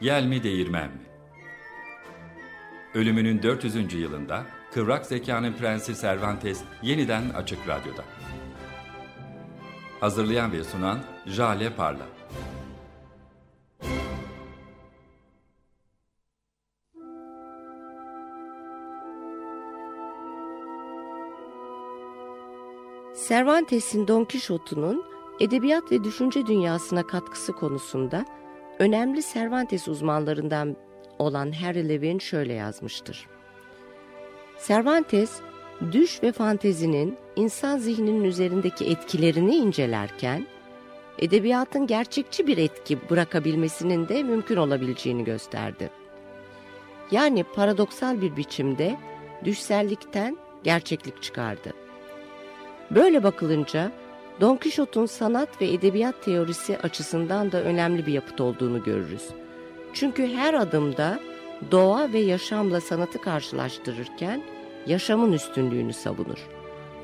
Yel mi değirmen mi? Ölümünün 400. yılında Kıvrak Zekanın Prensi Cervantes yeniden Açık Radyo'da. Hazırlayan ve sunan Jale Parla. Cervantes'in Don Quixote'unun edebiyat ve düşünce dünyasına katkısı konusunda önemli Cervantes uzmanlarından olan Harry Levin şöyle yazmıştır. Cervantes, düş ve fantezinin insan zihninin üzerindeki etkilerini incelerken, edebiyatın gerçekçi bir etki bırakabilmesinin de mümkün olabileceğini gösterdi. Yani paradoksal bir biçimde düşsellikten gerçeklik çıkardı. Böyle bakılınca Don Quixote'un sanat ve edebiyat teorisi açısından da önemli bir yapıt olduğunu görürüz. Çünkü her adımda doğa ve yaşamla sanatı karşılaştırırken yaşamın üstünlüğünü savunur.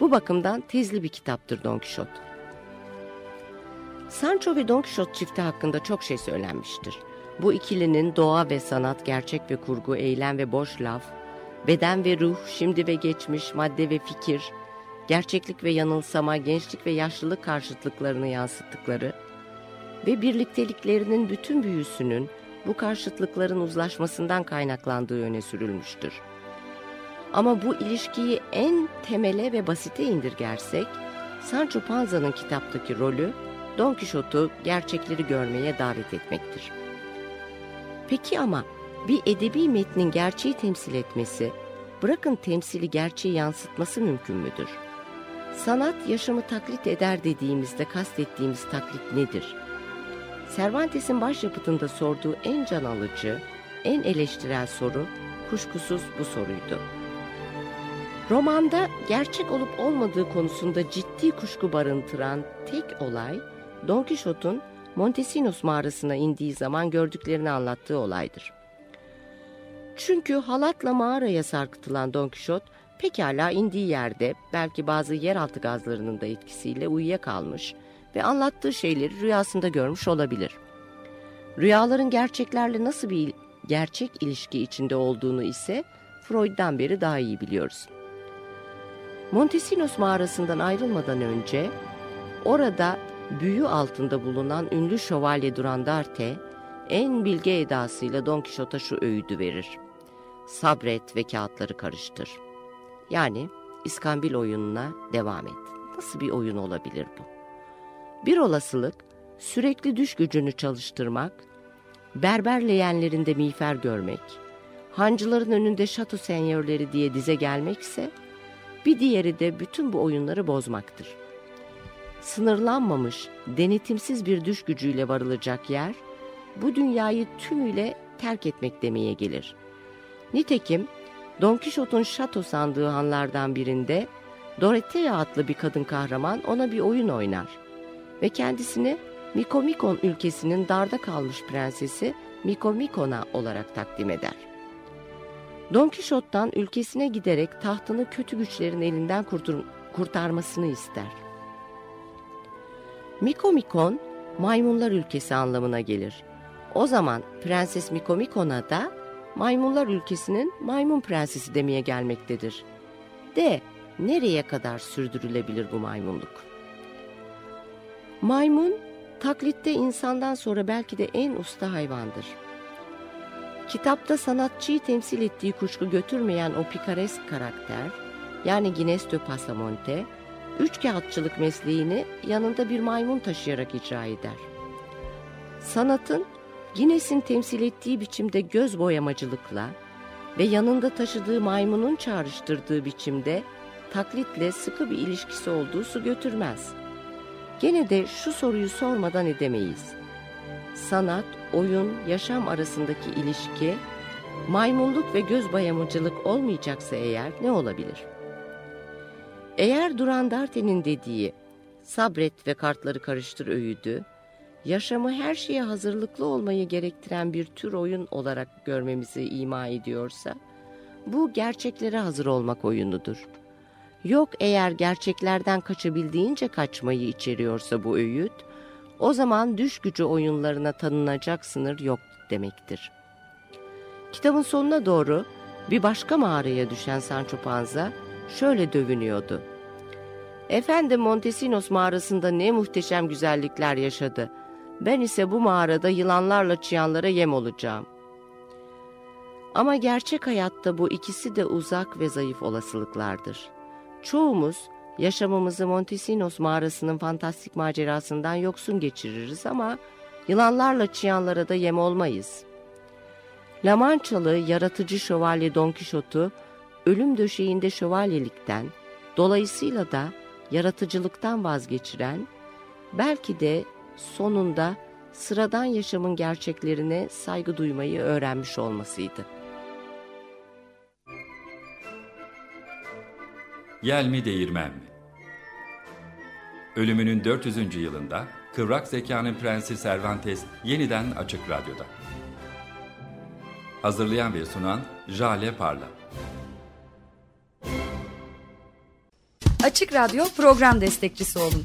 Bu bakımdan tezli bir kitaptır Don Quixote. Sancho ve Don Quixote çifti hakkında çok şey söylenmiştir. Bu ikilinin doğa ve sanat, gerçek ve kurgu, eylem ve boş laf, beden ve ruh, şimdi ve geçmiş, madde ve fikir, gerçeklik ve yanılsama, gençlik ve yaşlılık karşıtlıklarını yansıttıkları ve birlikteliklerinin bütün büyüsünün bu karşıtlıkların uzlaşmasından kaynaklandığı öne sürülmüştür. Ama bu ilişkiyi en temele ve basite indirgersek, Sancho Panza'nın kitaptaki rolü Don Quixote'u gerçekleri görmeye davet etmektir. Peki ama bir edebi metnin gerçeği temsil etmesi, bırakın temsili gerçeği yansıtması mümkün müdür? Sanat yaşamı taklit eder dediğimizde kastettiğimiz taklit nedir? Cervantes'in başyapıtında sorduğu en can alıcı, en eleştirel soru kuşkusuz bu soruydu. Romanda gerçek olup olmadığı konusunda ciddi kuşku barındıran tek olay, Don Quixote'un Montesinos mağarasına indiği zaman gördüklerini anlattığı olaydır. Çünkü halatla mağaraya sarkıtılan Don Quixote, pekala indiği yerde belki bazı yeraltı gazlarının da etkisiyle uyuyakalmış ve anlattığı şeyleri rüyasında görmüş olabilir. Rüyaların gerçeklerle nasıl bir gerçek ilişki içinde olduğunu ise Freud'dan beri daha iyi biliyoruz. Montesinos mağarasından ayrılmadan önce orada büyü altında bulunan ünlü şövalye Durandarte en bilge edasıyla Don Quixote'a şu öğüdü verir. Sabret ve kağıtları karıştır. Yani İskambil oyununa devam et. Nasıl bir oyun olabilir bu? Bir olasılık sürekli düş gücünü çalıştırmak, berber leyenlerinde miğfer görmek, hancıların önünde şato senyörleri diye dize gelmekse bir diğeri de bütün bu oyunları bozmaktır. Sınırlanmamış, denetimsiz bir düş gücüyle varılacak yer, bu dünyayı tümüyle terk etmek demeye gelir. Nitekim Don Quixote'un şato sandığı hanlardan birinde Dorothea adlı bir kadın kahraman ona bir oyun oynar ve kendisini Mikomikon ülkesinin darda kalmış prensesi Mikomikona olarak takdim eder. Don Quixote'dan ülkesine giderek tahtını kötü güçlerin elinden kurtur kurtarmasını ister. Mikomikon, maymunlar ülkesi anlamına gelir. O zaman Prenses Mikomikon'a da maymunlar ülkesinin maymun prensesi demeye gelmektedir. De nereye kadar sürdürülebilir bu maymunluk? Maymun, taklitte insandan sonra belki de en usta hayvandır. Kitapta sanatçıyı temsil ettiği kuşku götürmeyen o pikaresk karakter, yani Gines Pasamonte, üç kağıtçılık mesleğini yanında bir maymun taşıyarak icra eder. Sanatın Guinness'in temsil ettiği biçimde göz boyamacılıkla ve yanında taşıdığı maymunun çağrıştırdığı biçimde taklitle sıkı bir ilişkisi olduğu su götürmez. Gene de şu soruyu sormadan edemeyiz. Sanat, oyun, yaşam arasındaki ilişki, maymunluk ve göz boyamacılık olmayacaksa eğer ne olabilir? Eğer Durandarte'nin dediği sabret ve kartları karıştır öğüdü, yaşamı her şeye hazırlıklı olmayı gerektiren bir tür oyun olarak görmemizi ima ediyorsa, bu gerçeklere hazır olmak oyunudur. Yok eğer gerçeklerden kaçabildiğince kaçmayı içeriyorsa bu öğüt, o zaman düş gücü oyunlarına tanınacak sınır yok demektir. Kitabın sonuna doğru bir başka mağaraya düşen Sancho Panza şöyle dövünüyordu. Efendim Montesinos mağarasında ne muhteşem güzellikler yaşadı. Ben ise bu mağarada yılanlarla çıyanlara yem olacağım. Ama gerçek hayatta bu ikisi de uzak ve zayıf olasılıklardır. Çoğumuz yaşamımızı Montesinos mağarasının fantastik macerasından yoksun geçiririz ama yılanlarla çıyanlara da yem olmayız. La Manchalı yaratıcı şövalye Don Quixote'u ölüm döşeğinde şövalyelikten, dolayısıyla da yaratıcılıktan vazgeçiren, belki de sonunda sıradan yaşamın gerçeklerine saygı duymayı öğrenmiş olmasıydı. Yel mi değirmen mi? Ölümünün 400. yılında Kıvrak Zekanın Prensi Cervantes yeniden Açık Radyo'da. Hazırlayan ve sunan Jale Parla. Açık Radyo program destekçisi olun.